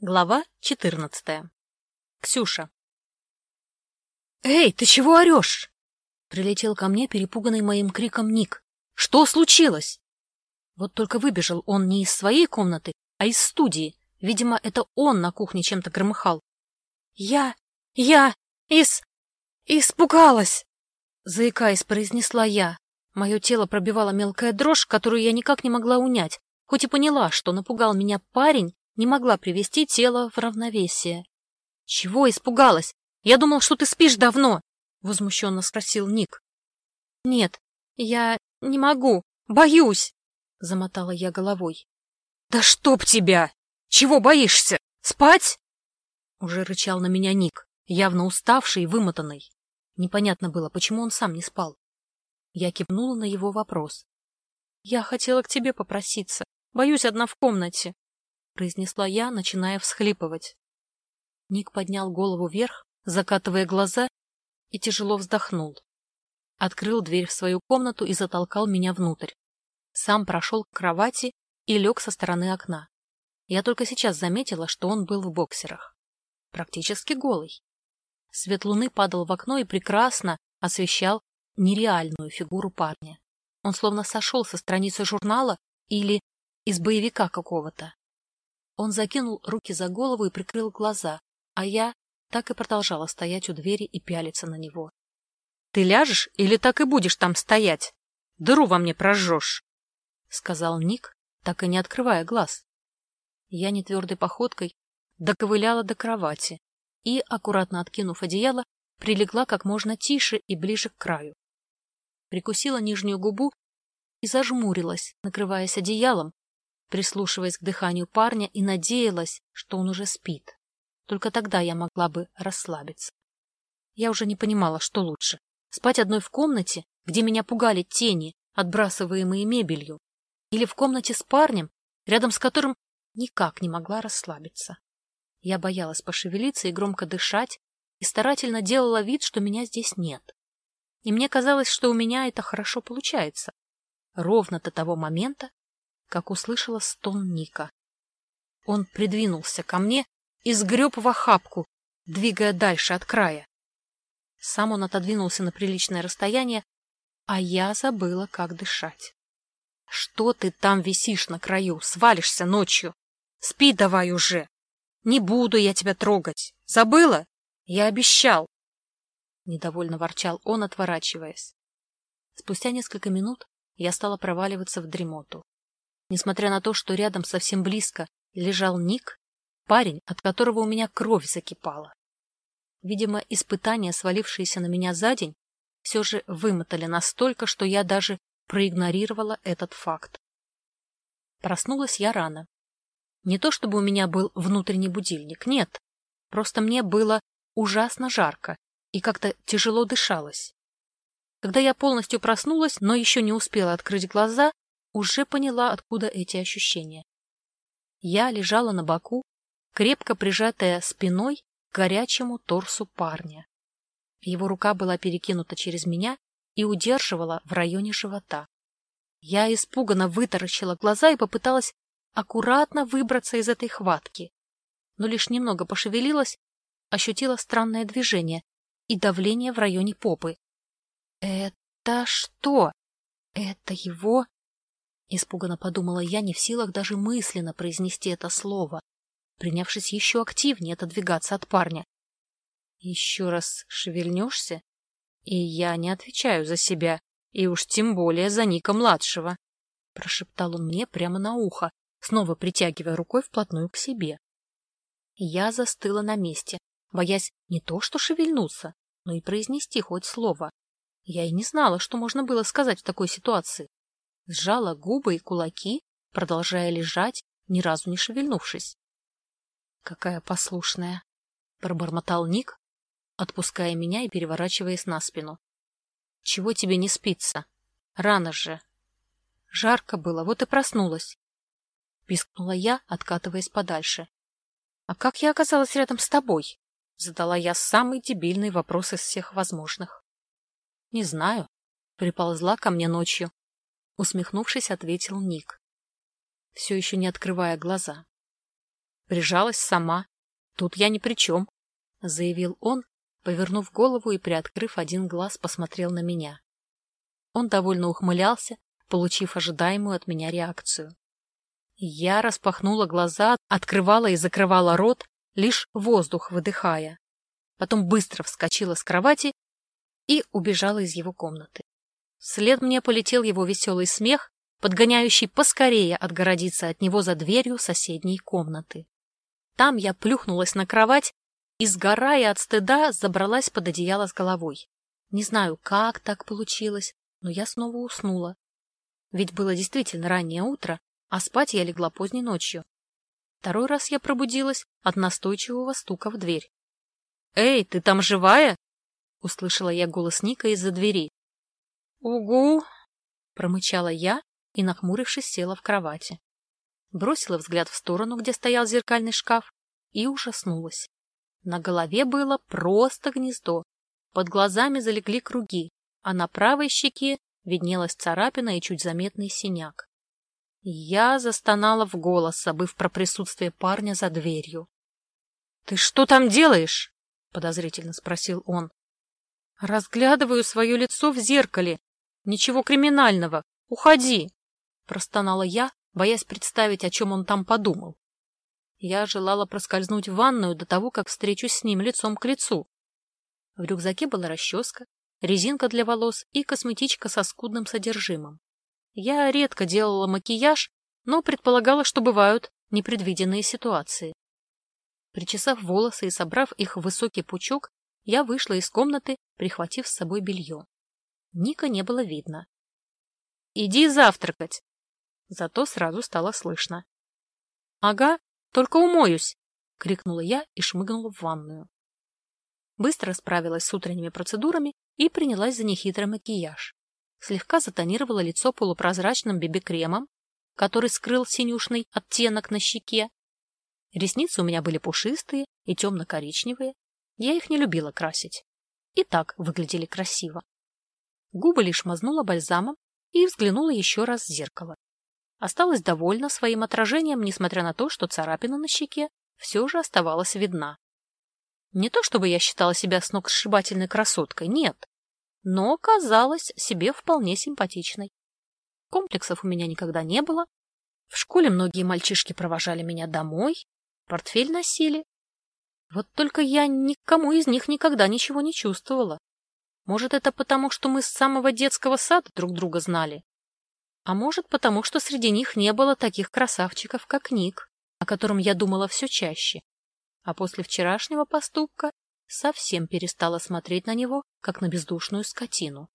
Глава 14. Ксюша. «Эй, ты чего орешь?» Прилетел ко мне, перепуганный моим криком Ник. «Что случилось?» Вот только выбежал он не из своей комнаты, а из студии. Видимо, это он на кухне чем-то громыхал. «Я... я... из... испугалась!» Заикаясь, произнесла я. Мое тело пробивала мелкая дрожь, которую я никак не могла унять, хоть и поняла, что напугал меня парень, не могла привести тело в равновесие. — Чего испугалась? Я думал, что ты спишь давно, — возмущенно спросил Ник. — Нет, я не могу, боюсь, — замотала я головой. — Да чтоб тебя! Чего боишься? Спать? Уже рычал на меня Ник, явно уставший и вымотанный. Непонятно было, почему он сам не спал. Я кивнула на его вопрос. — Я хотела к тебе попроситься. Боюсь одна в комнате произнесла я, начиная всхлипывать. Ник поднял голову вверх, закатывая глаза, и тяжело вздохнул. Открыл дверь в свою комнату и затолкал меня внутрь. Сам прошел к кровати и лег со стороны окна. Я только сейчас заметила, что он был в боксерах. Практически голый. Свет луны падал в окно и прекрасно освещал нереальную фигуру парня. Он словно сошел со страницы журнала или из боевика какого-то. Он закинул руки за голову и прикрыл глаза, а я так и продолжала стоять у двери и пялиться на него. — Ты ляжешь или так и будешь там стоять? Дыру во мне прожжешь, — сказал Ник, так и не открывая глаз. Я нетвердой походкой доковыляла до кровати и, аккуратно откинув одеяло, прилегла как можно тише и ближе к краю. Прикусила нижнюю губу и зажмурилась, накрываясь одеялом, прислушиваясь к дыханию парня и надеялась, что он уже спит. Только тогда я могла бы расслабиться. Я уже не понимала, что лучше. Спать одной в комнате, где меня пугали тени, отбрасываемые мебелью, или в комнате с парнем, рядом с которым никак не могла расслабиться. Я боялась пошевелиться и громко дышать, и старательно делала вид, что меня здесь нет. И мне казалось, что у меня это хорошо получается. Ровно до того момента, как услышала стон Ника. Он придвинулся ко мне и сгреб в охапку, двигая дальше от края. Сам он отодвинулся на приличное расстояние, а я забыла, как дышать. — Что ты там висишь на краю? Свалишься ночью. Спи давай уже. Не буду я тебя трогать. Забыла? Я обещал. Недовольно ворчал он, отворачиваясь. Спустя несколько минут я стала проваливаться в дремоту. Несмотря на то, что рядом совсем близко лежал Ник, парень, от которого у меня кровь закипала. Видимо, испытания, свалившиеся на меня за день, все же вымотали настолько, что я даже проигнорировала этот факт. Проснулась я рано. Не то чтобы у меня был внутренний будильник, нет. Просто мне было ужасно жарко и как-то тяжело дышалось. Когда я полностью проснулась, но еще не успела открыть глаза, уже поняла, откуда эти ощущения. Я лежала на боку, крепко прижатая спиной к горячему торсу парня. Его рука была перекинута через меня и удерживала в районе живота. Я испуганно вытаращила глаза и попыталась аккуратно выбраться из этой хватки, но лишь немного пошевелилась, ощутила странное движение и давление в районе попы. «Это что? Это его Испуганно подумала я, не в силах даже мысленно произнести это слово, принявшись еще активнее отодвигаться от парня. Еще раз шевельнешься, и я не отвечаю за себя, и уж тем более за Ника-младшего, — прошептал он мне прямо на ухо, снова притягивая рукой вплотную к себе. Я застыла на месте, боясь не то что шевельнуться, но и произнести хоть слово. Я и не знала, что можно было сказать в такой ситуации сжала губы и кулаки, продолжая лежать, ни разу не шевельнувшись. «Какая послушная!» — пробормотал Ник, отпуская меня и переворачиваясь на спину. «Чего тебе не спится? Рано же!» Жарко было, вот и проснулась. Пискнула я, откатываясь подальше. «А как я оказалась рядом с тобой?» Задала я самый дебильный вопрос из всех возможных. «Не знаю. Приползла ко мне ночью, Усмехнувшись, ответил Ник, все еще не открывая глаза. Прижалась сама. Тут я ни при чем, — заявил он, повернув голову и, приоткрыв один глаз, посмотрел на меня. Он довольно ухмылялся, получив ожидаемую от меня реакцию. Я распахнула глаза, открывала и закрывала рот, лишь воздух выдыхая. Потом быстро вскочила с кровати и убежала из его комнаты. Вслед мне полетел его веселый смех, подгоняющий поскорее отгородиться от него за дверью соседней комнаты. Там я плюхнулась на кровать и, сгорая от стыда, забралась под одеяло с головой. Не знаю, как так получилось, но я снова уснула. Ведь было действительно раннее утро, а спать я легла поздней ночью. Второй раз я пробудилась от настойчивого стука в дверь. «Эй, ты там живая?» — услышала я голос Ника из-за двери. «Угу!» — промычала я и, нахмурившись, села в кровати. Бросила взгляд в сторону, где стоял зеркальный шкаф, и ужаснулась. На голове было просто гнездо. Под глазами залегли круги, а на правой щеке виднелась царапина и чуть заметный синяк. Я застонала в голос, забыв про присутствие парня за дверью. — Ты что там делаешь? — подозрительно спросил он. — Разглядываю свое лицо в зеркале. Ничего криминального. Уходи! — простонала я, боясь представить, о чем он там подумал. Я желала проскользнуть в ванную до того, как встречусь с ним лицом к лицу. В рюкзаке была расческа, резинка для волос и косметичка со скудным содержимым. Я редко делала макияж, но предполагала, что бывают непредвиденные ситуации. Причесав волосы и собрав их в высокий пучок, я вышла из комнаты, прихватив с собой белье. Ника не было видно. «Иди завтракать!» Зато сразу стало слышно. «Ага, только умоюсь!» — крикнула я и шмыгнула в ванную. Быстро справилась с утренними процедурами и принялась за нехитрый макияж слегка затонировала лицо полупрозрачным бебе-кремом, который скрыл синюшный оттенок на щеке. Ресницы у меня были пушистые и темно-коричневые. Я их не любила красить. И так выглядели красиво. Губы лишь мазнула бальзамом и взглянула еще раз в зеркало. Осталась довольна своим отражением, несмотря на то, что царапина на щеке все же оставалась видна. Не то чтобы я считала себя сногсшибательной красоткой, нет но казалась себе вполне симпатичной. Комплексов у меня никогда не было. В школе многие мальчишки провожали меня домой, портфель носили. Вот только я никому из них никогда ничего не чувствовала. Может, это потому, что мы с самого детского сада друг друга знали? А может, потому, что среди них не было таких красавчиков, как Ник, о котором я думала все чаще. А после вчерашнего поступка совсем перестала смотреть на него, как на бездушную скотину.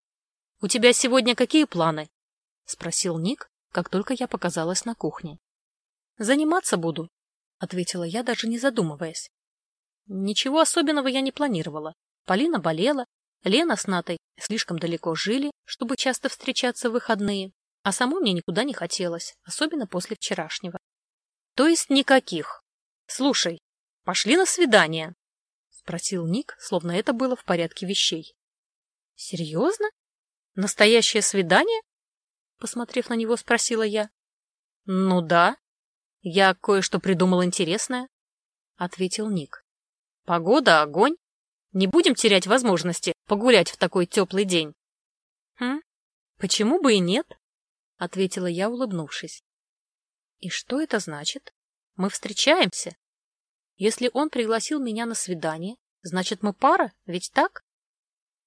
— У тебя сегодня какие планы? — спросил Ник, как только я показалась на кухне. — Заниматься буду, — ответила я, даже не задумываясь. Ничего особенного я не планировала. Полина болела, Лена с Натой слишком далеко жили, чтобы часто встречаться в выходные, а самой мне никуда не хотелось, особенно после вчерашнего. — То есть никаких. Слушай, пошли на свидание, спросил Ник, словно это было в порядке вещей. Серьезно? Настоящее свидание? Посмотрев на него, спросила я. Ну да. Я кое-что придумал интересное, ответил Ник. Погода — огонь. Не будем терять возможности погулять в такой теплый день. Хм, почему бы и нет? Ответила я, улыбнувшись. И что это значит? Мы встречаемся? Если он пригласил меня на свидание, значит, мы пара, ведь так?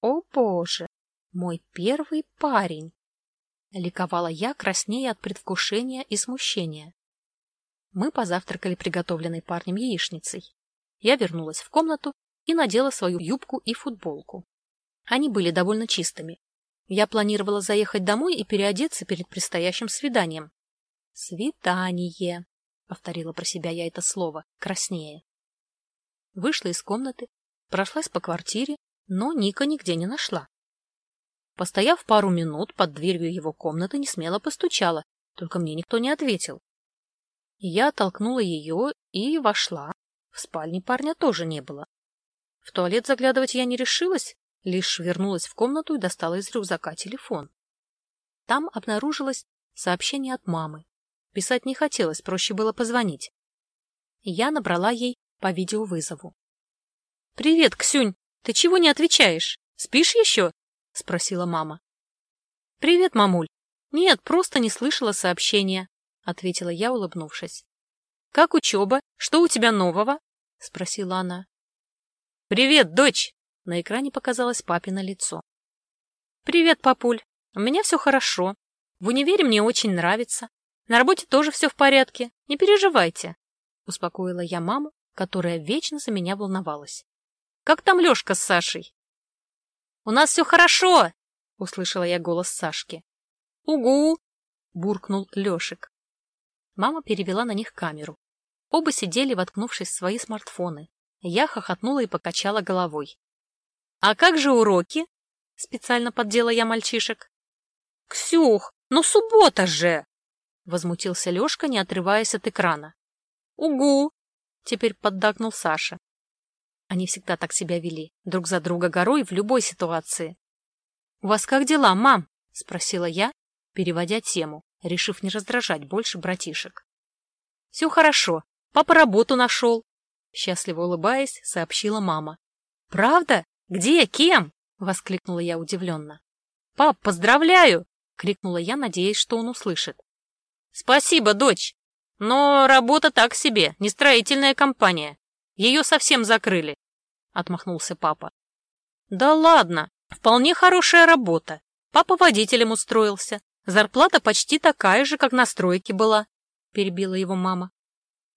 О, боже, мой первый парень! Ликовала я, краснея от предвкушения и смущения. Мы позавтракали приготовленной парнем яичницей. Я вернулась в комнату и надела свою юбку и футболку. Они были довольно чистыми. Я планировала заехать домой и переодеться перед предстоящим свиданием. «Свидание», — повторила про себя я это слово, краснее. Вышла из комнаты, прошлась по квартире, но Ника нигде не нашла. Постояв пару минут под дверью его комнаты, не смело постучала, только мне никто не ответил. Я оттолкнула ее и вошла. В спальне парня тоже не было. В туалет заглядывать я не решилась, лишь вернулась в комнату и достала из рюкзака телефон. Там обнаружилось сообщение от мамы. Писать не хотелось, проще было позвонить. Я набрала ей по видеовызову. — Привет, Ксюнь, ты чего не отвечаешь? Спишь еще? — спросила мама. — Привет, мамуль. Нет, просто не слышала сообщения, — ответила я, улыбнувшись. — Как учеба? Что у тебя нового? — спросила она. — Привет, дочь! На экране показалось папино лицо. — Привет, папуль. У меня все хорошо. В универе мне очень нравится. На работе тоже все в порядке. Не переживайте. Успокоила я маму, которая вечно за меня волновалась. Как там Лешка с Сашей? У нас все хорошо! Услышала я голос Сашки. Угу! Буркнул Лешек. Мама перевела на них камеру. Оба сидели, воткнувшись в свои смартфоны. Я хохотнула и покачала головой. «А как же уроки?» — специально поддела я мальчишек. «Ксюх, ну суббота же!» — возмутился Лешка, не отрываясь от экрана. «Угу!» — теперь поддакнул Саша. Они всегда так себя вели, друг за друга горой в любой ситуации. «У вас как дела, мам?» — спросила я, переводя тему, решив не раздражать больше братишек. «Все хорошо. Папа работу нашел», — счастливо улыбаясь, сообщила мама. «Правда? Где? Кем?» — воскликнула я удивленно. «Пап, поздравляю!» — крикнула я, надеясь, что он услышит. «Спасибо, дочь! Но работа так себе, не строительная компания. Ее совсем закрыли», — отмахнулся папа. «Да ладно, вполне хорошая работа. Папа водителем устроился. Зарплата почти такая же, как на стройке была», — перебила его мама.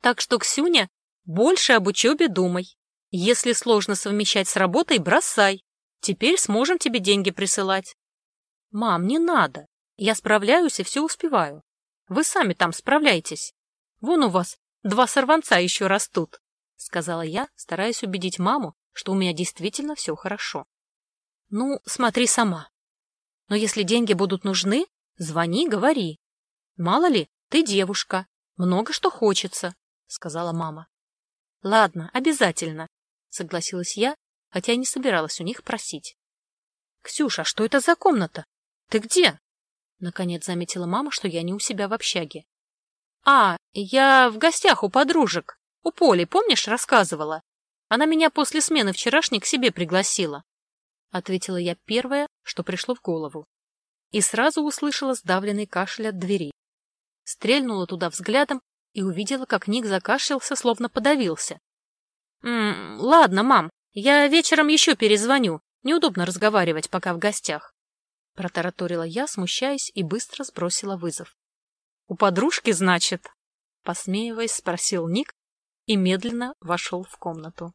«Так что, Ксюня, больше об учебе думай. Если сложно совмещать с работой, бросай. Теперь сможем тебе деньги присылать». «Мам, не надо. Я справляюсь и все успеваю. Вы сами там справляйтесь. Вон у вас два сорванца еще растут», — сказала я, стараясь убедить маму, что у меня действительно все хорошо. «Ну, смотри сама. Но если деньги будут нужны, звони, говори. Мало ли, ты девушка, много что хочется», — сказала мама. «Ладно, обязательно», — согласилась я, хотя и не собиралась у них просить. «Ксюша, что это за комната? Ты где?» Наконец заметила мама, что я не у себя в общаге. «А, я в гостях у подружек. У Поли, помнишь, рассказывала? Она меня после смены вчерашней к себе пригласила». Ответила я первое, что пришло в голову. И сразу услышала сдавленный кашель от двери. Стрельнула туда взглядом и увидела, как Ник закашлялся, словно подавился. «М «Ладно, мам, я вечером еще перезвоню. Неудобно разговаривать, пока в гостях». Протараторила я, смущаясь, и быстро сбросила вызов. «У подружки, значит?» Посмеиваясь, спросил Ник и медленно вошел в комнату.